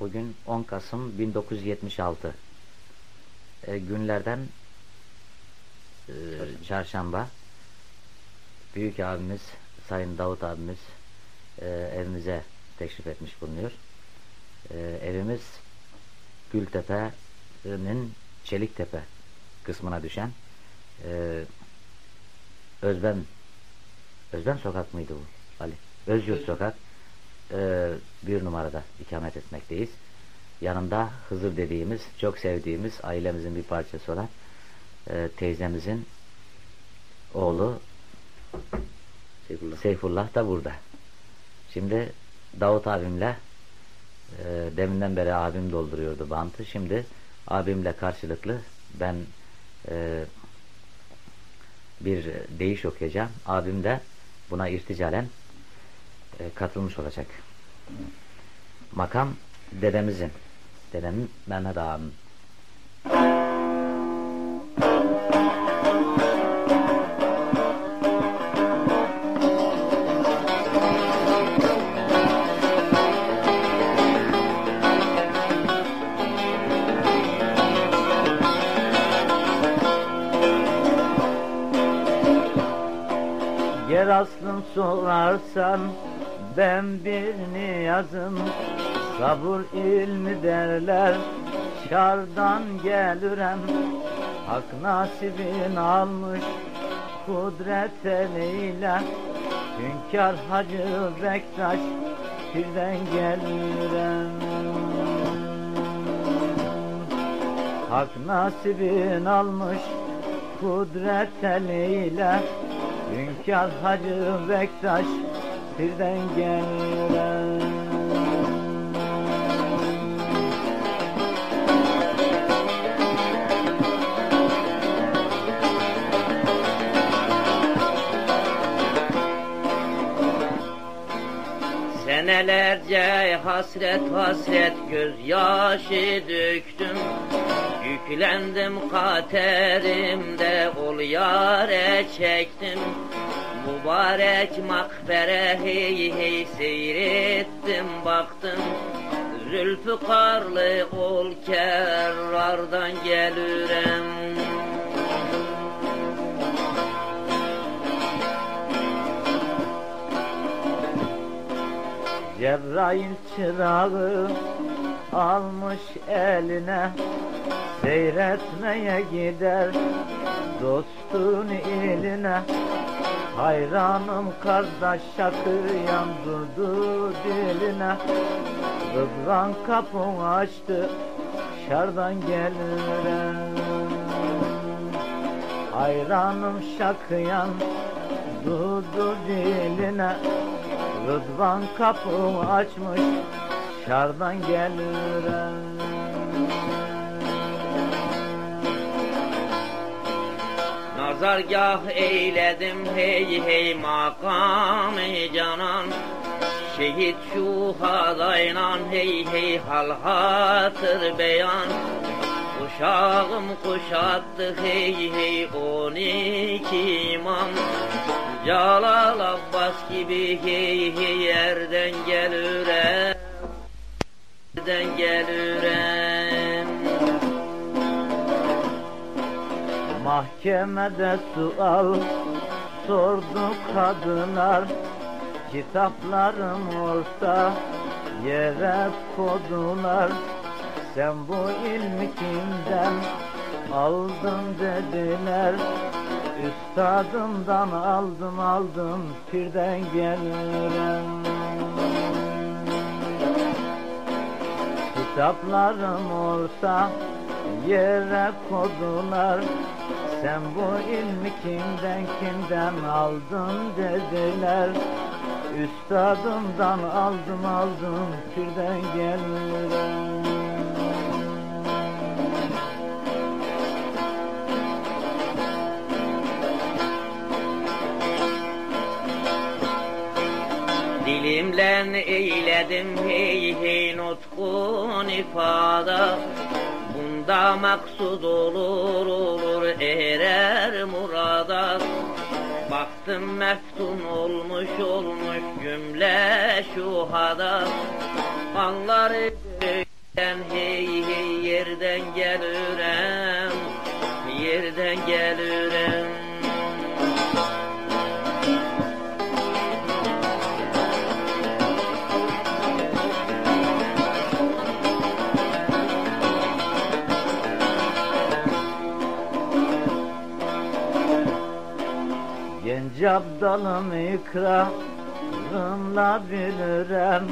Bugün 10 Kasım 1976. E, günlerden e, çarşamba. Büyük abimiz Sayın Davut abimiz e, evimize teşrif etmiş bulunuyor. E, evimiz Gültepe'nin Çeliktepe kısmına düşen e, Özben Özben sokak mıydı bu Ali? Özyurt sokak e, bir numarada ikamet etmekteyiz. Yanında Hızır dediğimiz, çok sevdiğimiz ailemizin bir parçası olan e, teyzemizin oğlu Seyfullah. Seyfullah da burada. Şimdi Davut abimle e, deminden beri abim dolduruyordu bantı. Şimdi abimle karşılıklı ben e, bir deyiş okuyacağım. Abim de buna irticalen e, katılmış olacak. Makam dedemizin. Dedemin Mehmet ağamın. Yer aslın sorarsan ben bir niyazım Sabır ilmi derler şardan gelürem Hak nasibin almış kudret eliyle Hünkar Hacı Bektaş birden gelürem Hak nasibin almış kudret eliyle Hünkar Hacı Bektaş birden gelen Senelerce hasret hasret gözyaşı döktüm. Yüklendim katerimde ol yare çektim. Mübarek makbere hey hey seyrettim baktım. Zülfikarlı ol kerrardan gelürem Cebrail çırağı almış eline Seyretmeye gider dostun iline Hayranım kardeş şakıyan durdu diline. Rıdvan kapını açtı şardan gelirem Hayranım şakıyan durdu diline Rıdvan kapımı açmış şardan gelirem Nazargah eyledim hey hey makamı canan. Şehit şu halayla hey hey hal hatır beyan. Uşağım kuşattı hey hey on iki imam Celal Abbas gibi hey hey yerden gelürem Yerden gelürem Mahkemede sual sordu kadınlar Kitaplarım olsa yere kodular Sen bu ilmi kimden aldın dediler Üstadımdan aldım aldım pirden gelirim Kitaplarım olsa yere kodular. Sen bu ilmi kimden kimden aldın dediler. Üstadımdan aldım aldım pirden gelirim Dilimlen eyledim hey hey nutkun ifada Bunda maksud olur olur erer murada. Baktım meftun olmuş olmuş cümle şu hada. Anları Ben hey hey yerden gelirim Yerden gelirim Genç abdalım ikrarımla bilirem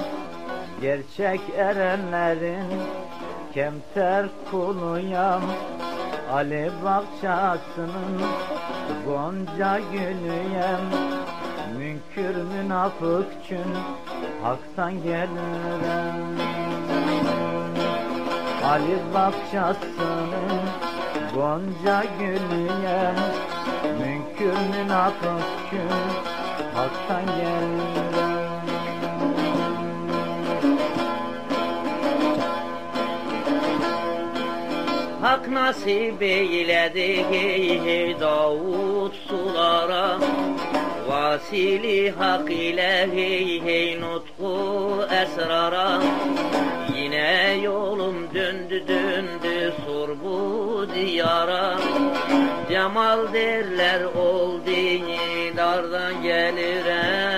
Gerçek erenlerin kemter kuluyam. Ali bahçasının gonca gülüyem. Münkür münafıkçün haktan gelirim Ali bahçasının gonca gülüyem Münkür münafıkçün haktan gelirim Hak nasip eyledi hey Davut sulara. Vasili hak ile hey hey nutku esrara. Yine yolum döndü döndü sor bu Cemal derler oldu dardan gelirim